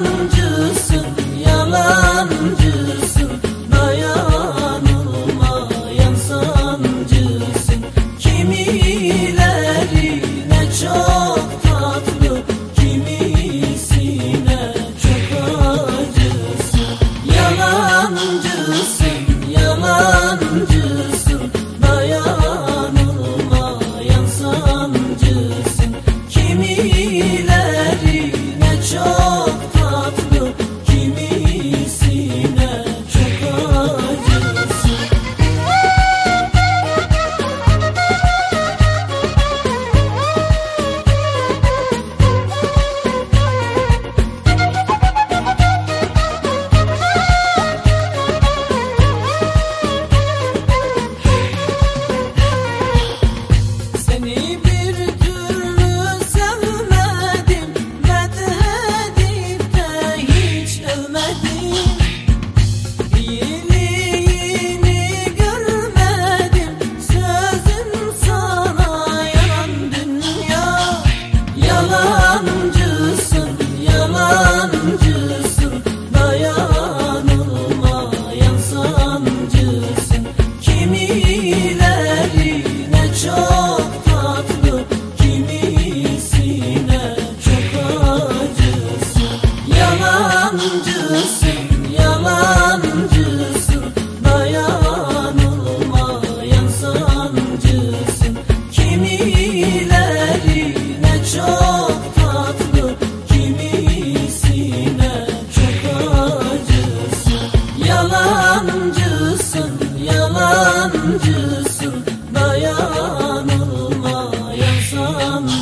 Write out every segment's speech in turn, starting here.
come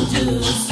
do.